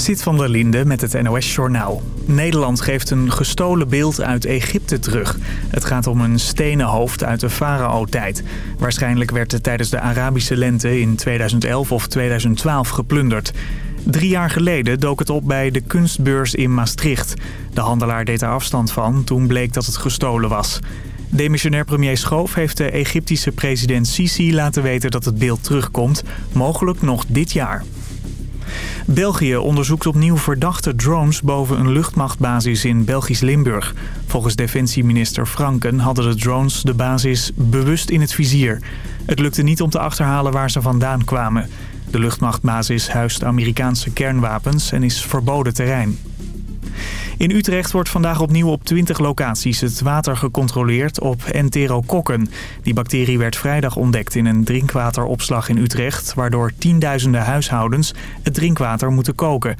Zit van der Linde met het NOS-journaal. Nederland geeft een gestolen beeld uit Egypte terug. Het gaat om een stenen hoofd uit de farao-tijd. Waarschijnlijk werd het tijdens de Arabische lente in 2011 of 2012 geplunderd. Drie jaar geleden dook het op bij de kunstbeurs in Maastricht. De handelaar deed daar afstand van toen bleek dat het gestolen was. Demissionair premier Schoof heeft de Egyptische president Sisi laten weten dat het beeld terugkomt. Mogelijk nog dit jaar. België onderzoekt opnieuw verdachte drones boven een luchtmachtbasis in Belgisch Limburg. Volgens defensieminister Franken hadden de drones de basis bewust in het vizier. Het lukte niet om te achterhalen waar ze vandaan kwamen. De luchtmachtbasis huist Amerikaanse kernwapens en is verboden terrein. In Utrecht wordt vandaag opnieuw op 20 locaties het water gecontroleerd op enterokokken. Die bacterie werd vrijdag ontdekt in een drinkwateropslag in Utrecht... waardoor tienduizenden huishoudens het drinkwater moeten koken.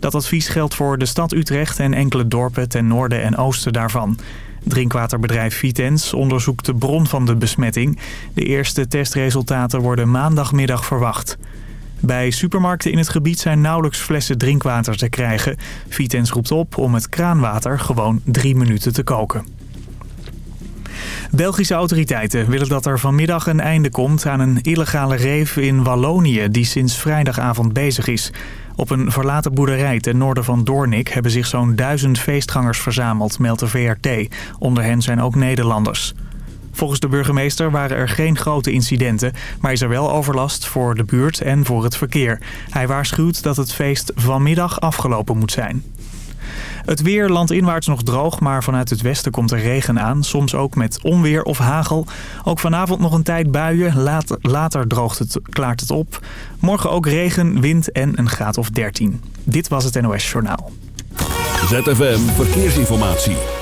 Dat advies geldt voor de stad Utrecht en enkele dorpen ten noorden en oosten daarvan. Drinkwaterbedrijf Vitens onderzoekt de bron van de besmetting. De eerste testresultaten worden maandagmiddag verwacht. Bij supermarkten in het gebied zijn nauwelijks flessen drinkwater te krijgen. Vitens roept op om het kraanwater gewoon drie minuten te koken. Belgische autoriteiten willen dat er vanmiddag een einde komt aan een illegale rave in Wallonië die sinds vrijdagavond bezig is. Op een verlaten boerderij ten noorden van Doornik hebben zich zo'n duizend feestgangers verzameld, meldt de VRT. Onder hen zijn ook Nederlanders. Volgens de burgemeester waren er geen grote incidenten, maar is er wel overlast voor de buurt en voor het verkeer. Hij waarschuwt dat het feest vanmiddag afgelopen moet zijn. Het weer landinwaarts nog droog, maar vanuit het westen komt er regen aan. Soms ook met onweer of hagel. Ook vanavond nog een tijd buien. Later, later droogt het, klaart het op. Morgen ook regen, wind en een graad of 13. Dit was het NOS Journaal. ZFM Verkeersinformatie.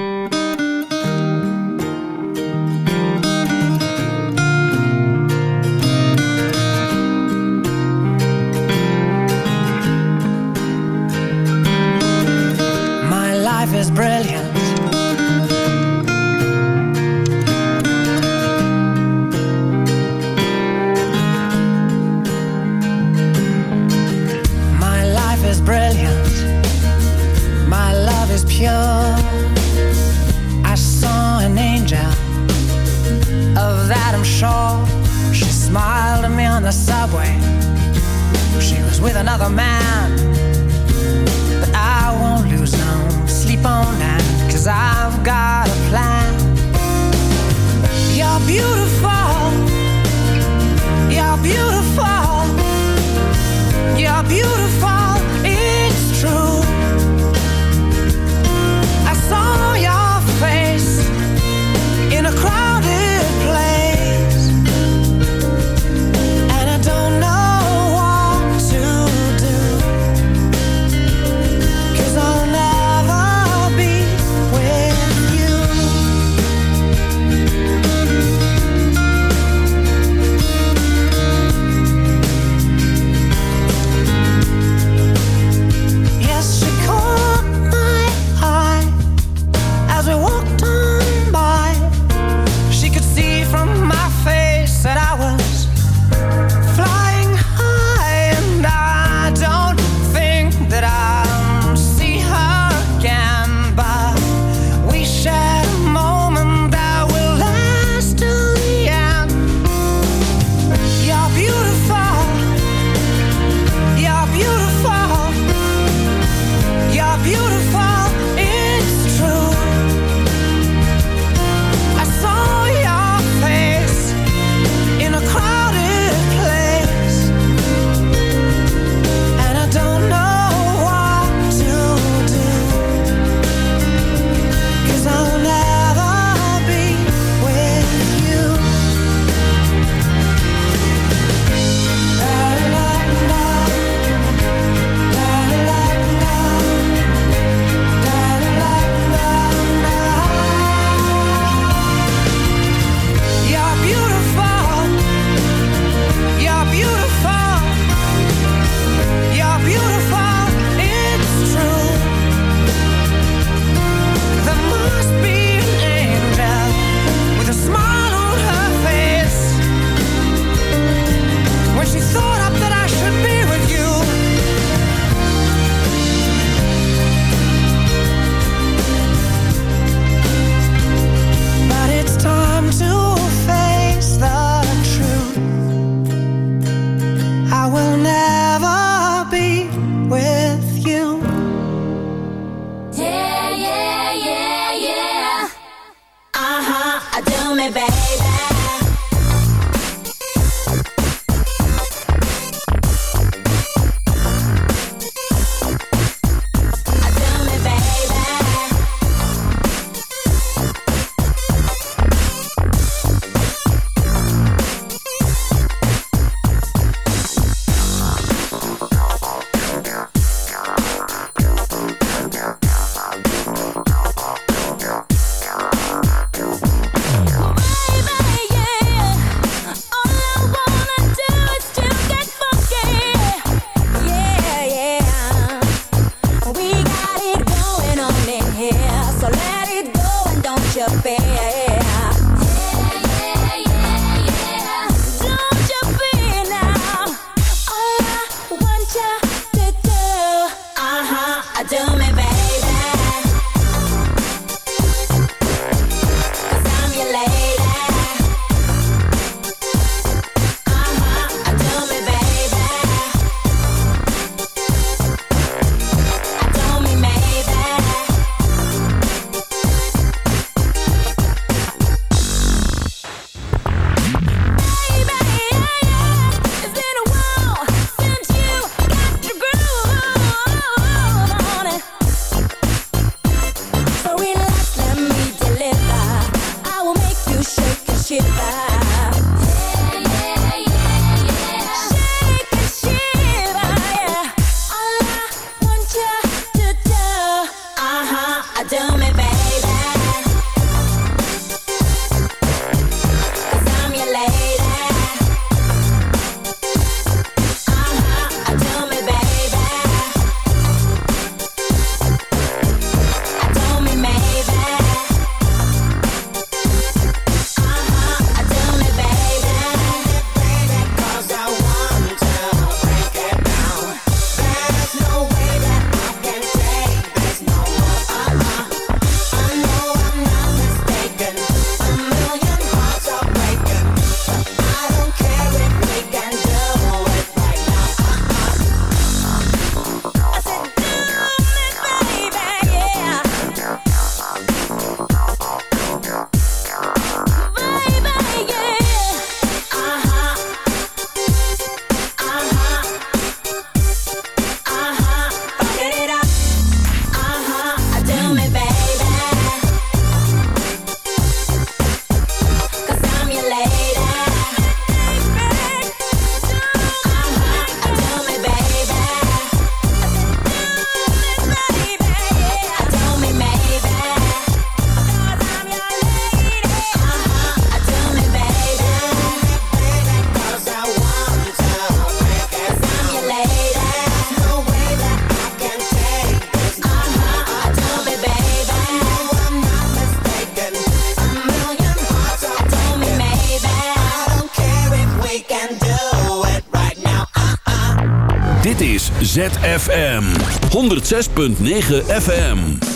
ZFM 106.9 FM.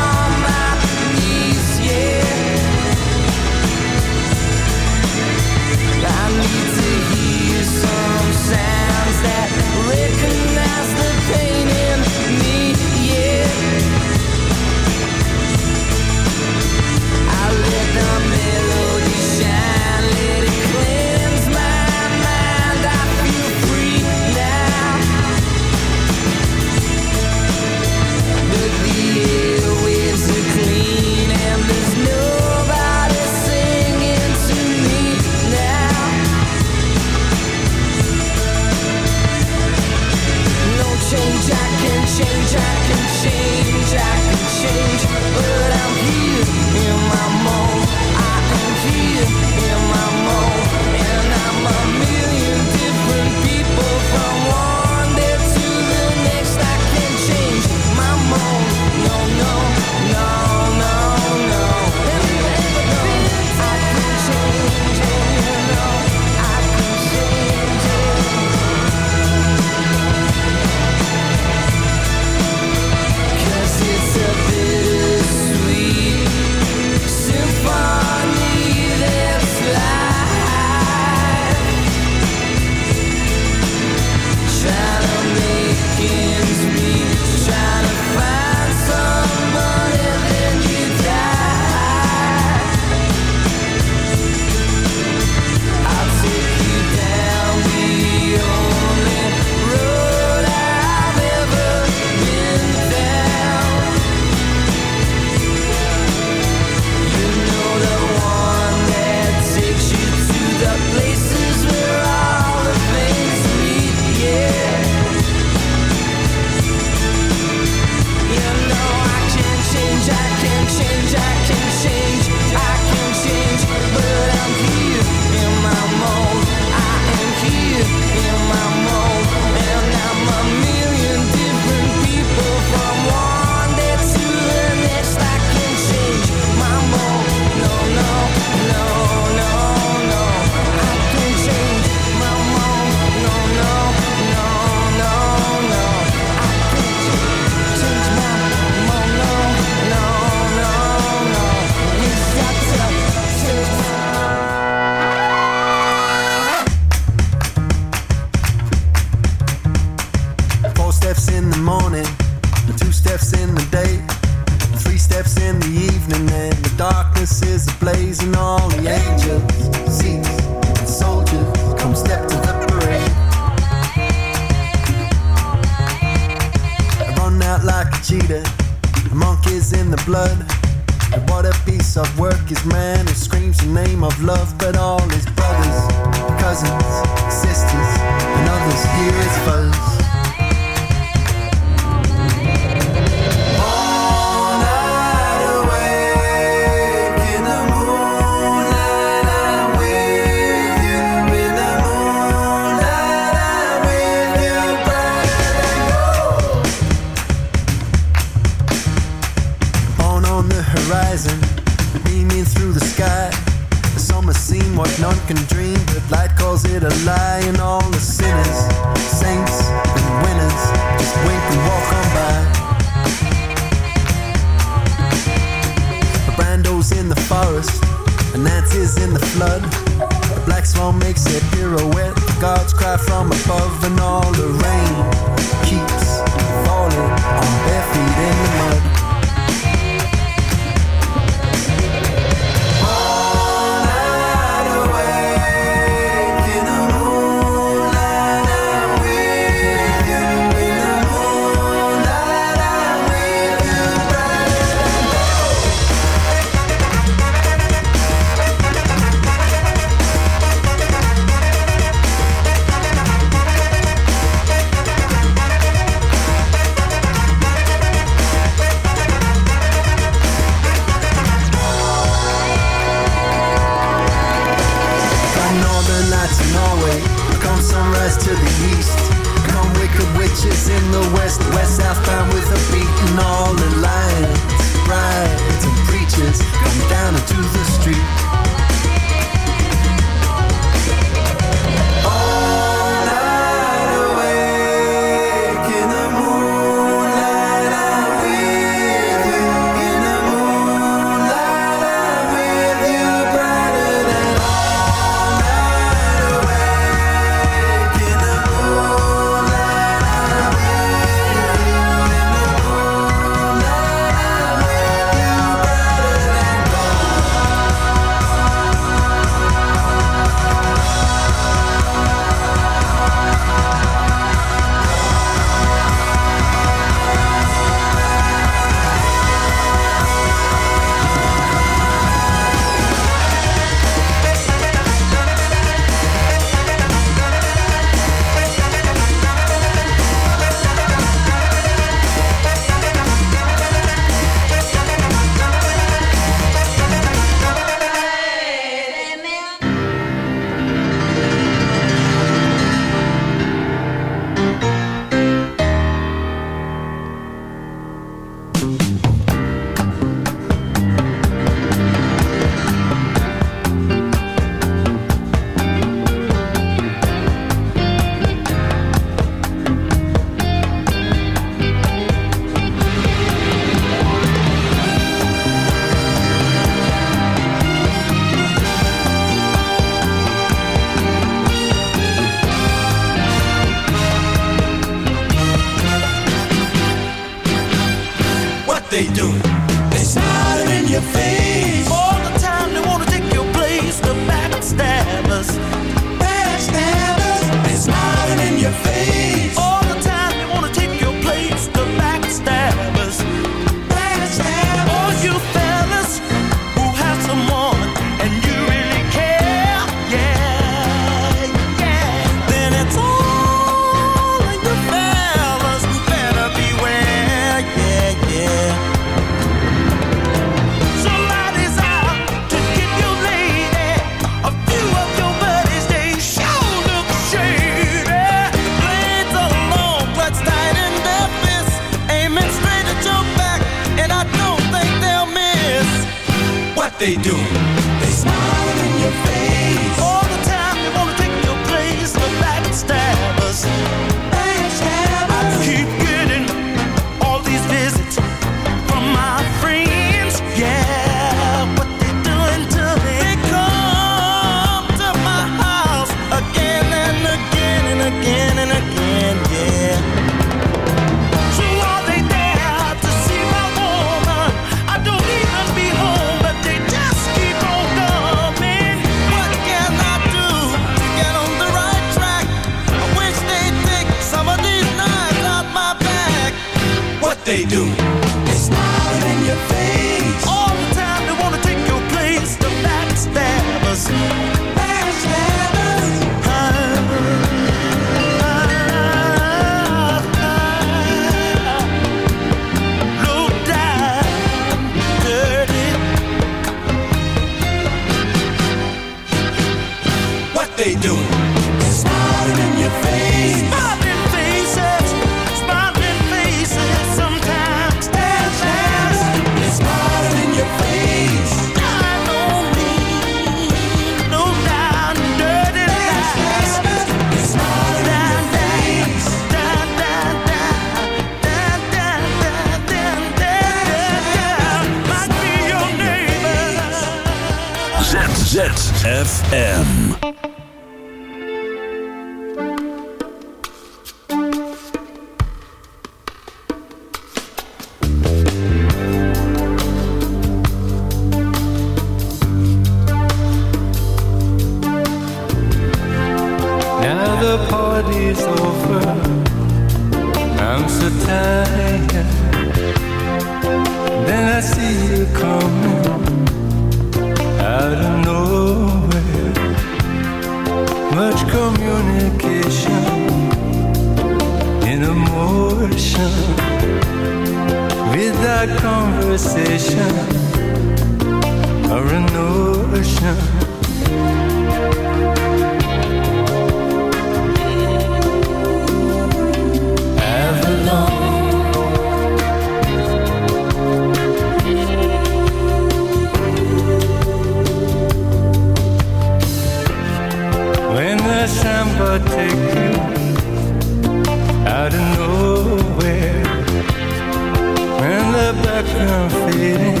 I'm fading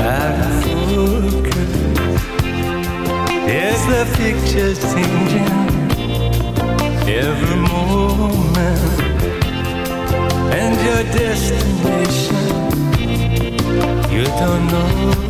out of focus. Is the picture changing every moment? And your destination, you don't know.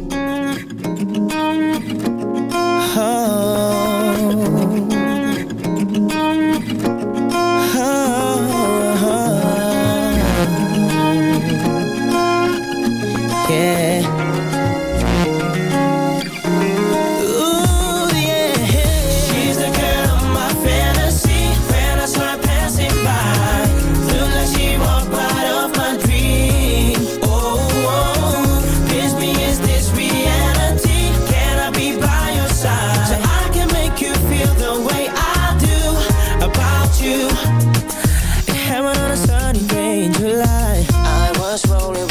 Just rolling